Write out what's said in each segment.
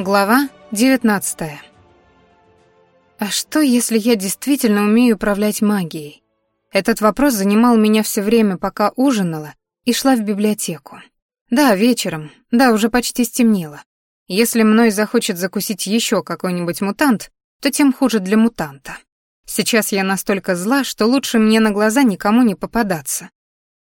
Глава 19. А что, если я действительно умею управлять магией? Этот вопрос занимал меня все время, пока ужинала и шла в библиотеку. Да, вечером, да, уже почти стемнело. Если мной захочет закусить еще какой-нибудь мутант, то тем хуже для мутанта. Сейчас я настолько зла, что лучше мне на глаза никому не попадаться.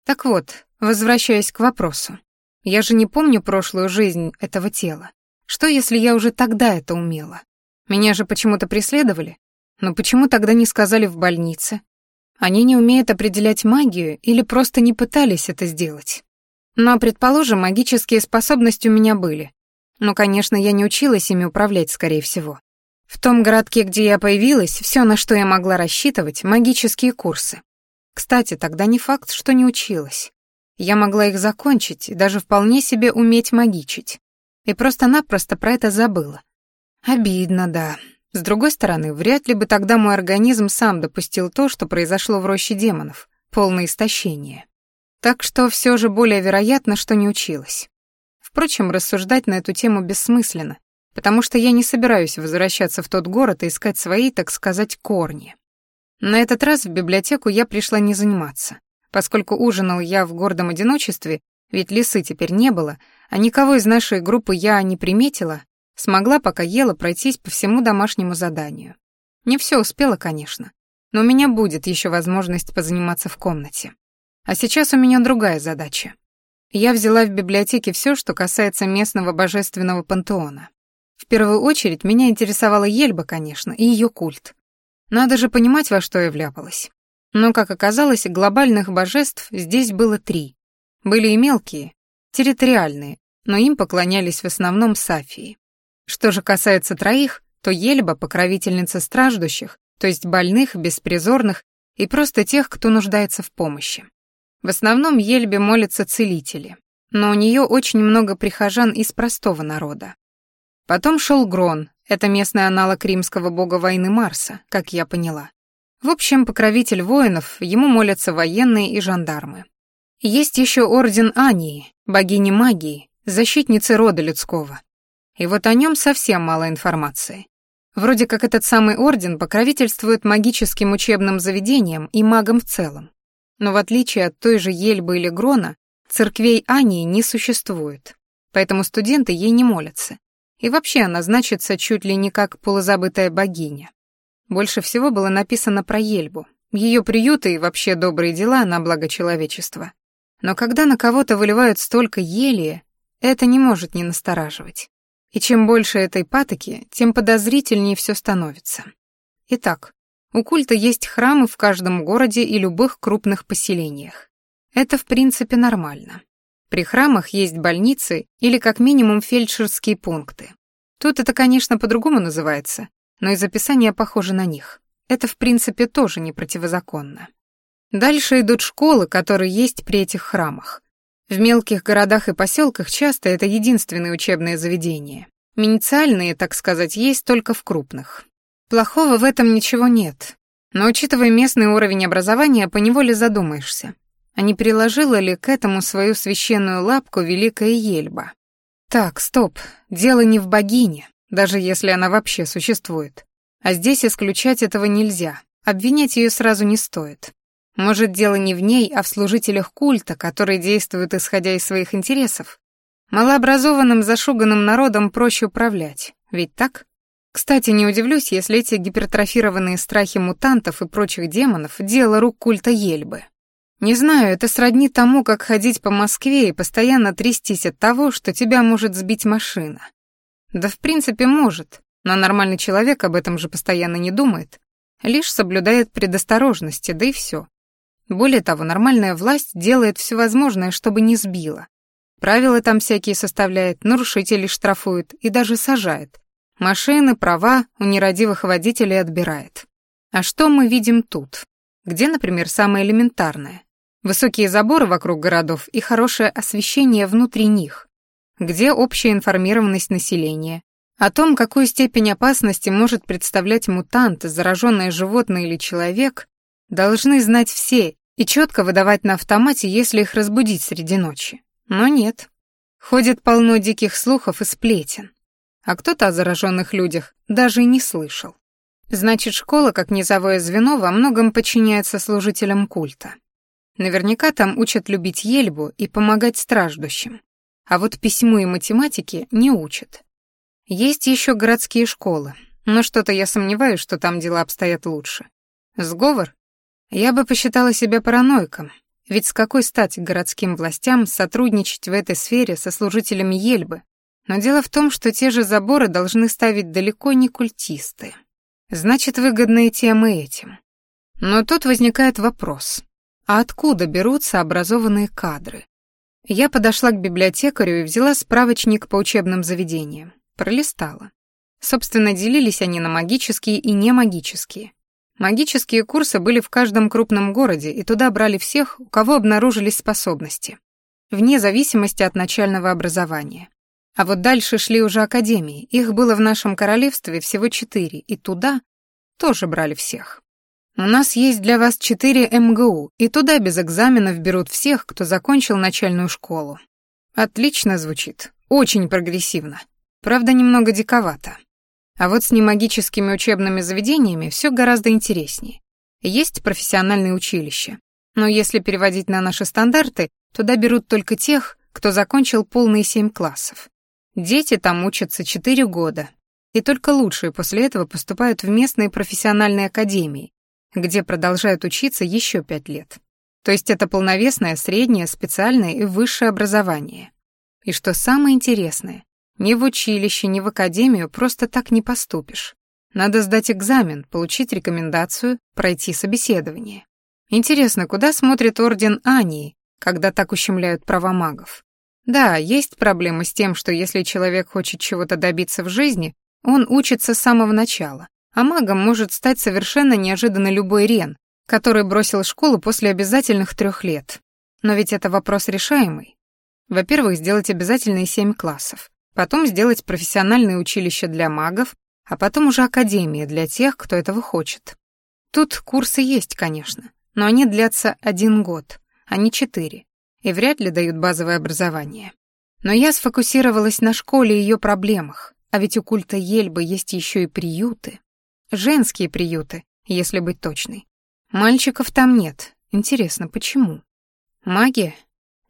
Так вот, возвращаясь к вопросу. Я же не помню прошлую жизнь этого тела. Что, если я уже тогда это умела? Меня же почему-то преследовали. Но почему тогда не сказали в больнице? Они не умеют определять магию или просто не пытались это сделать. Но, предположим, магические способности у меня были. Но, конечно, я не училась ими управлять, скорее всего. В том городке, где я появилась, все, на что я могла рассчитывать, магические курсы. Кстати, тогда не факт, что не училась. Я могла их закончить и даже вполне себе уметь магичить и просто-напросто про это забыла. Обидно, да. С другой стороны, вряд ли бы тогда мой организм сам допустил то, что произошло в роще демонов, полное истощение. Так что все же более вероятно, что не училась. Впрочем, рассуждать на эту тему бессмысленно, потому что я не собираюсь возвращаться в тот город и искать свои, так сказать, корни. На этот раз в библиотеку я пришла не заниматься, поскольку ужинал я в гордом одиночестве, ведь лисы теперь не было, а Никого из нашей группы я не приметила, смогла, пока ела, пройтись по всему домашнему заданию. Не все успела, конечно, но у меня будет еще возможность позаниматься в комнате. А сейчас у меня другая задача. Я взяла в библиотеке все, что касается местного божественного пантеона. В первую очередь меня интересовала Ельба, конечно, и ее культ. Надо же понимать, во что я вляпалась. Но, как оказалось, глобальных божеств здесь было три. Были и мелкие, территориальные, но им поклонялись в основном Сафии. Что же касается троих, то Ельба — покровительница страждущих, то есть больных, беспризорных и просто тех, кто нуждается в помощи. В основном Ельбе молятся целители, но у нее очень много прихожан из простого народа. Потом шел Грон, это местный аналог римского бога войны Марса, как я поняла. В общем, покровитель воинов, ему молятся военные и жандармы. Есть еще орден Ании, богини магии, защитницы рода людского. И вот о нем совсем мало информации. Вроде как этот самый орден покровительствует магическим учебным заведениям и магам в целом. Но в отличие от той же Ельбы или Грона, церквей Ании не существует, поэтому студенты ей не молятся. И вообще она значится чуть ли не как полузабытая богиня. Больше всего было написано про Ельбу, ее приюты и вообще добрые дела на благо человечества. Но когда на кого-то выливают столько елия, это не может не настораживать. И чем больше этой патоки, тем подозрительнее все становится. Итак, у культа есть храмы в каждом городе и любых крупных поселениях. Это, в принципе, нормально. При храмах есть больницы или как минимум фельдшерские пункты. Тут это, конечно, по-другому называется, но из описания похоже на них. Это, в принципе, тоже не противозаконно. Дальше идут школы, которые есть при этих храмах, в мелких городах и поселках часто это единственное учебное заведение. Минициальные, так сказать, есть только в крупных. Плохого в этом ничего нет. Но учитывая местный уровень образования, поневоле задумаешься, а не приложила ли к этому свою священную лапку Великая Ельба? Так, стоп, дело не в богине, даже если она вообще существует. А здесь исключать этого нельзя, обвинять ее сразу не стоит. Может, дело не в ней, а в служителях культа, которые действуют исходя из своих интересов. Малообразованным зашуганным народом проще управлять, ведь так? Кстати, не удивлюсь, если эти гипертрофированные страхи мутантов и прочих демонов — дело рук культа Ельбы. Не знаю, это сродни тому, как ходить по Москве и постоянно трястись от того, что тебя может сбить машина. Да в принципе может, но нормальный человек об этом же постоянно не думает, лишь соблюдает предосторожности, да и все. Более того, нормальная власть делает все возможное, чтобы не сбила. Правила там всякие составляет, нарушителей штрафует и даже сажает. Машины, права у нерадивых водителей отбирает. А что мы видим тут? Где, например, самое элементарное? Высокие заборы вокруг городов и хорошее освещение внутри них. Где общая информированность населения? О том, какую степень опасности может представлять мутант, зараженное животное или человек, Должны знать все и четко выдавать на автомате, если их разбудить среди ночи. Но нет. Ходит полно диких слухов и сплетен. А кто-то о зараженных людях даже и не слышал. Значит, школа, как низовое звено, во многом подчиняется служителям культа. Наверняка там учат любить ельбу и помогать страждущим. А вот письму и математике не учат. Есть еще городские школы, но что-то я сомневаюсь, что там дела обстоят лучше. Сговор я бы посчитала себя параноиком, ведь с какой стати городским властям сотрудничать в этой сфере со служителями Ельбы? Но дело в том, что те же заборы должны ставить далеко не культисты. Значит, выгодно и тем, и этим. Но тут возникает вопрос. А откуда берутся образованные кадры? Я подошла к библиотекарю и взяла справочник по учебным заведениям. Пролистала. Собственно, делились они на магические и немагические. Магические курсы были в каждом крупном городе, и туда брали всех, у кого обнаружились способности, вне зависимости от начального образования. А вот дальше шли уже академии, их было в нашем королевстве всего четыре, и туда тоже брали всех. У нас есть для вас четыре МГУ, и туда без экзаменов берут всех, кто закончил начальную школу. Отлично звучит, очень прогрессивно. Правда, немного диковато. А вот с немагическими учебными заведениями все гораздо интереснее. Есть профессиональные училища, но если переводить на наши стандарты, туда берут только тех, кто закончил полные семь классов. Дети там учатся 4 года, и только лучшие после этого поступают в местные профессиональные академии, где продолжают учиться еще 5 лет. То есть это полновесное, среднее, специальное и высшее образование. И что самое интересное, Ни в училище, ни в академию просто так не поступишь. Надо сдать экзамен, получить рекомендацию, пройти собеседование. Интересно, куда смотрит Орден Ании, когда так ущемляют права магов? Да, есть проблема с тем, что если человек хочет чего-то добиться в жизни, он учится с самого начала, а магом может стать совершенно неожиданно любой Рен, который бросил школу после обязательных трех лет. Но ведь это вопрос решаемый. Во-первых, сделать обязательные семь классов потом сделать профессиональное училище для магов, а потом уже академия для тех, кто этого хочет. Тут курсы есть, конечно, но они длятся один год, а не четыре, и вряд ли дают базовое образование. Но я сфокусировалась на школе и ее проблемах, а ведь у культа Ельбы есть еще и приюты. Женские приюты, если быть точной. Мальчиков там нет. Интересно, почему? Магия?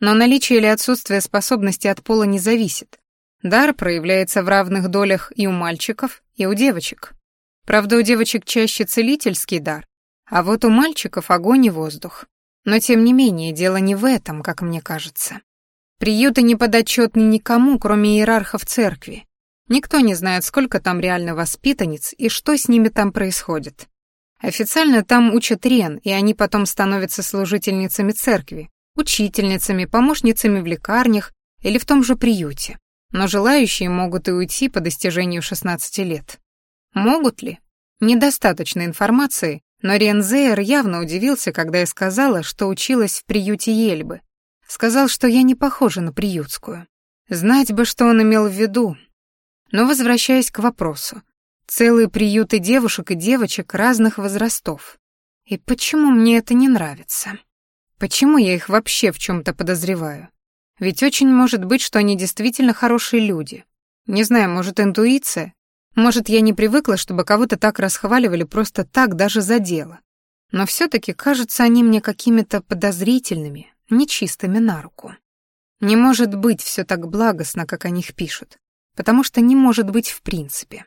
Но наличие или отсутствие способности от пола не зависит. Дар проявляется в равных долях и у мальчиков, и у девочек. Правда, у девочек чаще целительский дар, а вот у мальчиков огонь и воздух. Но тем не менее, дело не в этом, как мне кажется. Приюты не подотчетны никому, кроме иерархов церкви. Никто не знает, сколько там реально воспитанниц и что с ними там происходит. Официально там учат Рен, и они потом становятся служительницами церкви, учительницами, помощницами в лекарнях или в том же приюте но желающие могут и уйти по достижению 16 лет. Могут ли? Недостаточно информации, но Рензейер явно удивился, когда я сказала, что училась в приюте Ельбы. Сказал, что я не похожа на приютскую. Знать бы, что он имел в виду. Но возвращаясь к вопросу. Целые приюты девушек и девочек разных возрастов. И почему мне это не нравится? Почему я их вообще в чем то подозреваю? Ведь очень может быть, что они действительно хорошие люди. Не знаю, может, интуиция? Может, я не привыкла, чтобы кого-то так расхваливали просто так, даже за дело. Но все-таки кажутся они мне какими-то подозрительными, нечистыми на руку. Не может быть все так благостно, как о них пишут, потому что не может быть в принципе.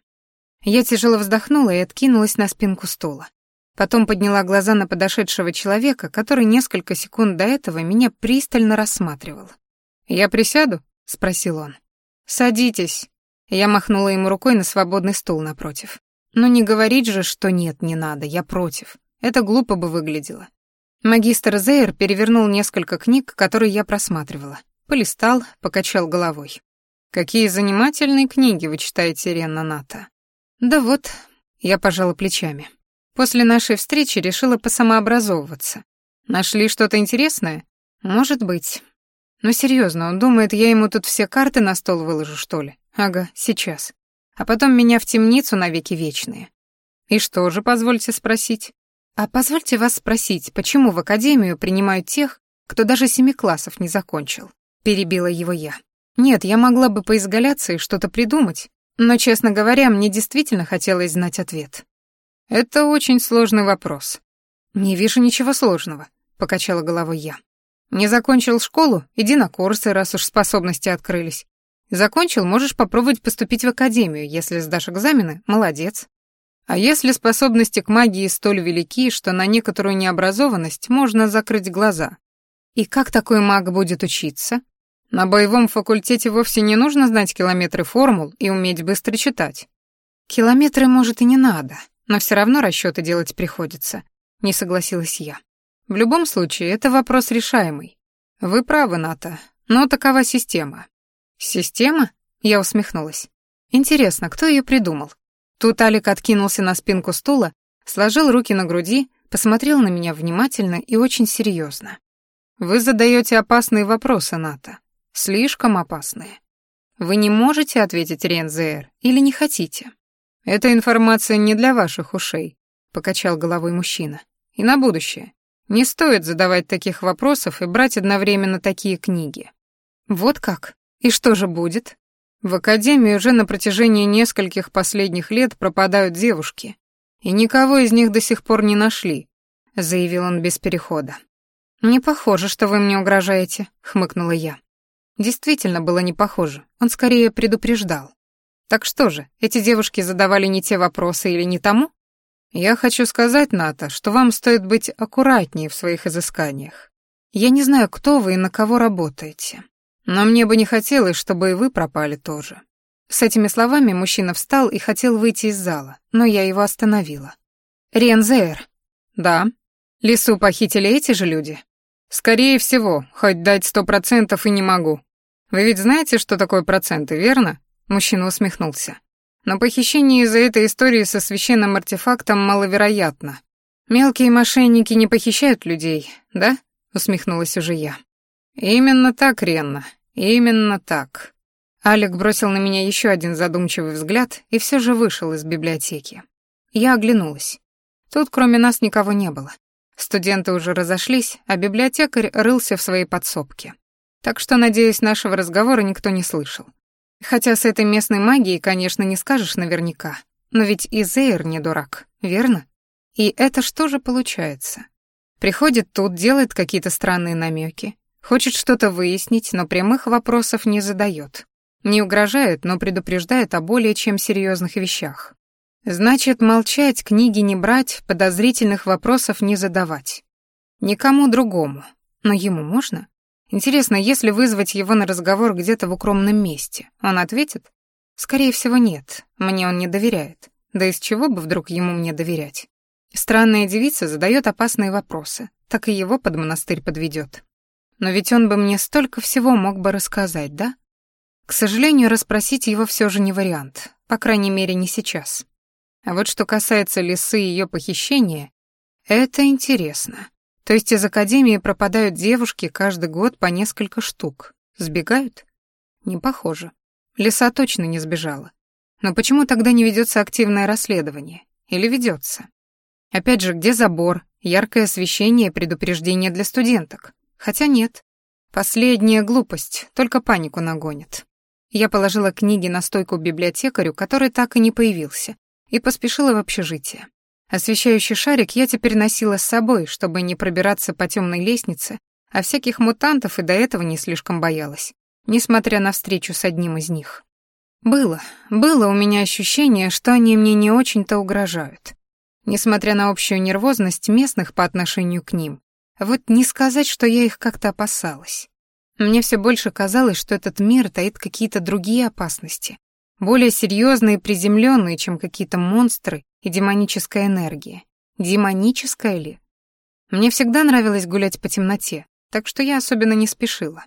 Я тяжело вздохнула и откинулась на спинку стула. Потом подняла глаза на подошедшего человека, который несколько секунд до этого меня пристально рассматривал. Я присяду? спросил он. Садитесь. Я махнула ему рукой на свободный стул напротив. Но «Ну не говорить же, что нет, не надо, я против. Это глупо бы выглядело. Магистр Зейр перевернул несколько книг, которые я просматривала. Полистал, покачал головой. «Какие занимательные книги вы читаете, Ренна Ната?» «Да вот», — я пожала плечами. «После нашей встречи решила посамообразовываться. Нашли что-то интересное?» «Может быть. Но серьезно, он думает, я ему тут все карты на стол выложу, что ли? Ага, сейчас. А потом меня в темницу навеки вечные. И что же, позвольте спросить? А позвольте вас спросить, почему в академию принимают тех, кто даже семи классов не закончил? Перебила его я. Нет, я могла бы поизгаляться и что-то придумать, Но, честно говоря, мне действительно хотелось знать ответ. Это очень сложный вопрос. Не вижу ничего сложного, покачала головой Не закончил школу? Иди на курсы, раз уж способности открылись. Закончил, можешь попробовать поступить в академию, если сдашь экзамены. Молодец. А если способности к магии столь велики, что на некоторую необразованность можно закрыть глаза? И как такой маг будет учиться? На боевом факультете вовсе не нужно знать километры формул и уметь быстро читать. Километры, может, и не надо, но все равно расчеты делать приходится, не согласилась я. В любом случае, это вопрос решаемый. Вы правы, Ната, но такова система. Система? Я усмехнулась. Интересно, кто ее придумал? Тут Алик откинулся на спинку стула, сложил руки на груди, посмотрел на меня внимательно и очень серьезно. Вы задаете опасные вопросы, Ната. Слишком опасные. Вы не можете ответить Рензер или не хотите? Эта информация не для ваших ушей, покачал головой мужчина. И на будущее. Не стоит задавать таких вопросов и брать одновременно такие книги. Вот как? И что же будет? В академии уже на протяжении нескольких последних лет пропадают девушки, и никого из них до сих пор не нашли, заявил он без перехода. Не похоже, что вы мне угрожаете, хмыкнула я. Действительно было не похоже. Он скорее предупреждал. Так что же, эти девушки задавали не те вопросы или не тому? Я хочу сказать, Ната, что вам стоит быть аккуратнее в своих изысканиях. Я не знаю, кто вы и на кого работаете. Но мне бы не хотелось, чтобы и вы пропали тоже. С этими словами мужчина встал и хотел выйти из зала, но я его остановила. Рензер. Да. Лису похитили эти же люди? Скорее всего, хоть дать сто процентов и не могу. Вы ведь знаете, что Но похищение из-за этой истории со священным артефактом маловероятно. Мелкие мошенники не похищают людей, да? усмехнулась уже я. Именно так, Ренна. Именно так. Алик бросил на меня еще один задумчивый взгляд и все же вышел из библиотеки. Я оглянулась. Тут кроме нас никого не было. Студенты уже разошлись, а библиотекарь рылся в своей подсобке. Так что, надеюсь, нашего разговора никто не слышал. Хотя с этой местной магией, конечно, не скажешь наверняка. Но ведь и Зейр не дурак, верно? И это что же получается? Приходит тут, делает какие-то странные намеки, хочет что-то выяснить, но прямых вопросов не задает. Не угрожает, но предупреждает о более чем серьезных вещах. Значит, молчать, книги не брать, подозрительных вопросов не задавать. Никому другому. Но ему можно? Интересно, если вызвать его на разговор где-то в укромном месте, он ответит? Скорее всего, нет, мне он не доверяет. Да из чего бы вдруг ему мне доверять? Странная девица задает опасные вопросы, так и его под монастырь подведет. Но ведь он бы мне столько всего мог бы рассказать, да? К сожалению, расспросить его все же не вариант, по крайней мере, не сейчас. А вот что касается лисы и ее похищения, это интересно. То есть из академии пропадают девушки каждый год по несколько штук. Сбегают? Не похоже. Лиса точно не сбежала. Но почему тогда не ведется активное расследование? Или ведется? Опять же, где забор, яркое освещение и предупреждение для студенток? Хотя нет. Последняя глупость, только панику нагонит. Я положила книги на стойку библиотекарю, который так и не появился, и поспешила в общежитие. Освещающий шарик я теперь носила с собой, чтобы не пробираться по темной лестнице, а всяких мутантов и до этого не слишком боялась, несмотря на встречу с одним из них. Было, было у меня ощущение, что они мне не очень-то угрожают. Несмотря на общую нервозность местных по отношению к ним, вот не сказать, что я их как-то опасалась. Мне все больше казалось, что этот мир таит какие-то другие опасности, более серьезные и приземленные, чем какие-то монстры и и демоническая энергия. Демоническая ли? Мне всегда нравилось гулять по темноте, так что я особенно не спешила.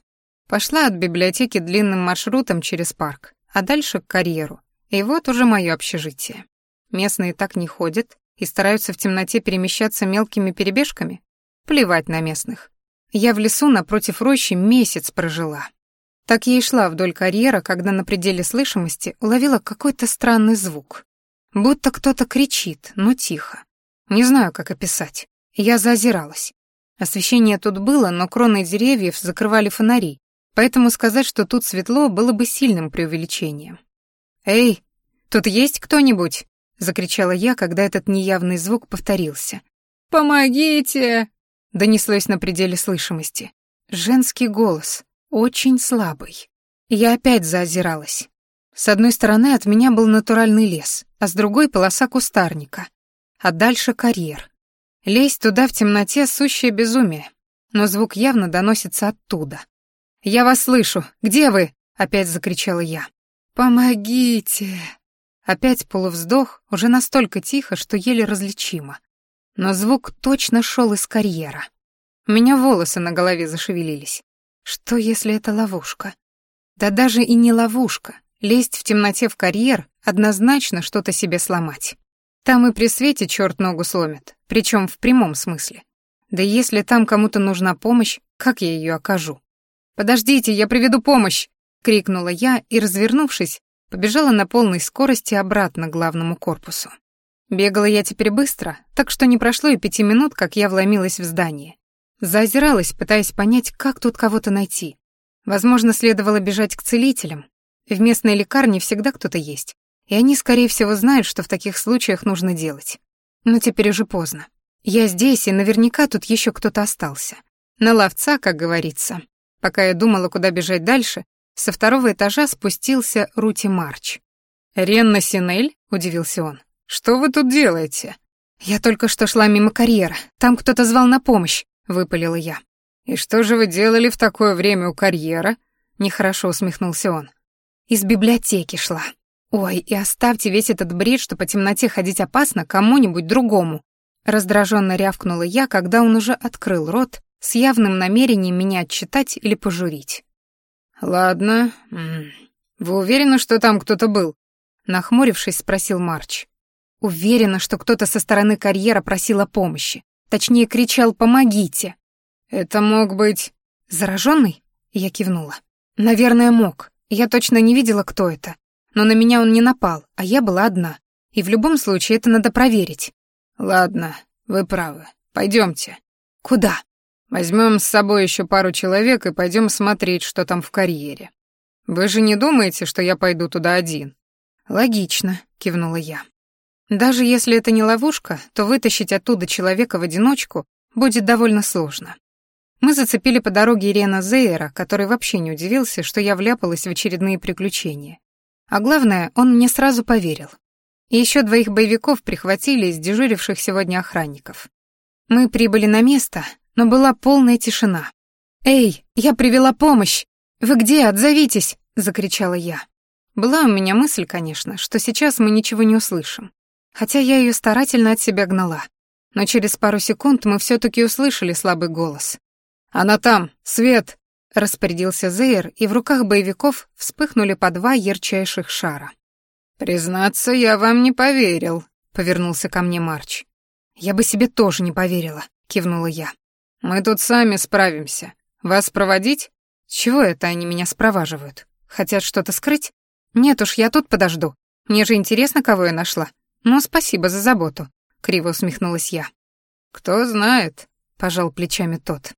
Пошла от библиотеки длинным маршрутом через парк, а дальше к карьеру. И вот уже мое общежитие. Местные так не ходят и стараются в темноте перемещаться мелкими перебежками. Плевать на местных. Я в лесу напротив рощи месяц прожила. Так я и шла вдоль карьера, когда на пределе слышимости уловила какой-то странный звук. Будто кто-то кричит, но тихо. Не знаю, как описать. Я зазиралась. Освещение тут было, но кроны деревьев закрывали фонари, поэтому сказать, что тут светло, было бы сильным преувеличением. «Эй, тут есть кто-нибудь?» — закричала я, когда этот неявный звук повторился. «Помогите!» — донеслось на пределе слышимости. Женский голос, очень слабый. Я опять заозиралась. С одной стороны от меня был натуральный лес, а с другой — полоса кустарника. А дальше карьер. Лезть туда в темноте — сущее безумие, но звук явно доносится оттуда. «Я вас слышу! Где вы?» — опять закричала я. «Помогите!» Опять полувздох, уже настолько тихо, что еле различимо. Но звук точно шел из карьера. У меня волосы на голове зашевелились. Что, если это ловушка? Да даже и не ловушка. Лезть в темноте в карьер однозначно что-то себе сломать. Там и при свете черт ногу сломит, причем в прямом смысле. Да если там кому-то нужна помощь, как я ее окажу? «Подождите, я приведу помощь!» — крикнула я и, развернувшись, побежала на полной скорости обратно к главному корпусу. Бегала я теперь быстро, так что не прошло и пяти минут, как я вломилась в здание. Зазиралась, пытаясь понять, как тут кого-то найти. Возможно, следовало бежать к целителям, в местной лекарни всегда кто-то есть. И они, скорее всего, знают, что в таких случаях нужно делать. Но теперь уже поздно. Я здесь, и наверняка тут еще кто-то остался. На ловца, как говорится. Пока я думала, куда бежать дальше, со второго этажа спустился Рути Марч. «Ренна Синель?» — удивился он. «Что вы тут делаете?» «Я только что шла мимо карьера. Там кто-то звал на помощь», — выпалила я. «И что же вы делали в такое время у карьера?» — нехорошо усмехнулся он из библиотеки шла. Ой, и оставьте весь этот бред, что по темноте ходить опасно кому-нибудь другому. Раздраженно рявкнула я, когда он уже открыл рот с явным намерением меня отчитать или пожурить. «Ладно. Вы уверены, что там кто-то был?» Нахмурившись, спросил Марч. «Уверена, что кто-то со стороны карьера просил о помощи. Точнее, кричал «помогите». «Это мог быть...» «Зараженный?» Я кивнула. «Наверное, мог. Я точно не видела, кто это, но на меня он не напал, а я была одна. И в любом случае это надо проверить. Ладно, вы правы. Пойдемте. Куда? Возьмем с собой еще пару человек и пойдем смотреть, что там в карьере. Вы же не думаете, что я пойду туда один? Логично, кивнула я. Даже если это не ловушка, то вытащить оттуда человека в одиночку будет довольно сложно. Мы зацепили по дороге Ирена Зейера, который вообще не удивился, что я вляпалась в очередные приключения. А главное, он мне сразу поверил. И еще двоих боевиков прихватили из дежуривших сегодня охранников. Мы прибыли на место, но была полная тишина. «Эй, я привела помощь! Вы где? Отзовитесь!» — закричала я. Была у меня мысль, конечно, что сейчас мы ничего не услышим. Хотя я ее старательно от себя гнала. Но через пару секунд мы все таки услышали слабый голос. «Она там! Свет!» — распорядился Зейр, и в руках боевиков вспыхнули по два ярчайших шара. «Признаться, я вам не поверил», — повернулся ко мне Марч. «Я бы себе тоже не поверила», — кивнула я. «Мы тут сами справимся. Вас проводить?» «Чего это они меня спроваживают? Хотят что-то скрыть? Нет уж, я тут подожду. Мне же интересно, кого я нашла. Ну, спасибо за заботу», — криво усмехнулась я. «Кто знает», — пожал плечами тот.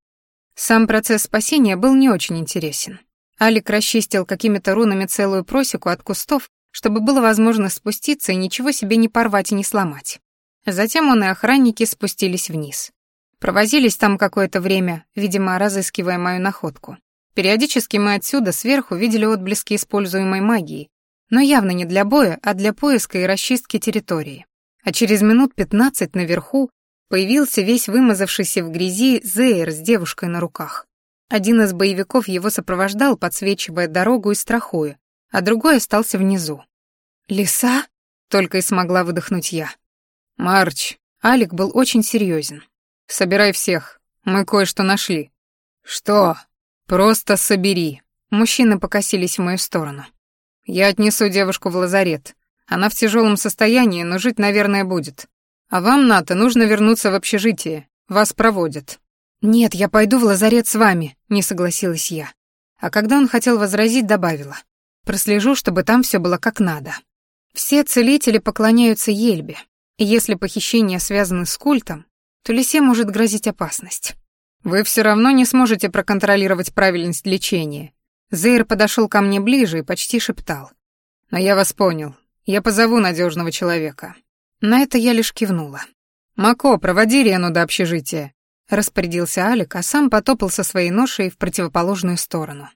Сам процесс спасения был не очень интересен. Алик расчистил какими-то рунами целую просеку от кустов, чтобы было возможно спуститься и ничего себе не порвать и не сломать. Затем он и охранники спустились вниз. Провозились там какое-то время, видимо, разыскивая мою находку. Периодически мы отсюда сверху видели отблески используемой магии, но явно не для боя, а для поиска и расчистки территории. А через минут пятнадцать наверху Появился весь вымазавшийся в грязи Зейр с девушкой на руках. Один из боевиков его сопровождал, подсвечивая дорогу и страхуя, а другой остался внизу. «Лиса?» — только и смогла выдохнуть я. «Марч!» — Алик был очень серьезен. «Собирай всех, мы кое-что нашли». «Что?» «Просто собери». Мужчины покосились в мою сторону. «Я отнесу девушку в лазарет. Она в тяжелом состоянии, но жить, наверное, будет. А вам, Ната, нужно вернуться в общежитие. Вас проводят». «Нет, я пойду в лазарет с вами», — не согласилась я. А когда он хотел возразить, добавила. «Прослежу, чтобы там все было как надо». Все целители поклоняются Ельбе, и если похищения связаны с культом, то лисе может грозить опасность. Вы все равно не сможете проконтролировать правильность лечения. Зейр подошел ко мне ближе и почти шептал. Но я вас понял. Я позову надежного человека». На это я лишь кивнула. «Мако, проводи Рену до общежития», — распорядился Алик, а сам потопал со своей ношей в противоположную сторону.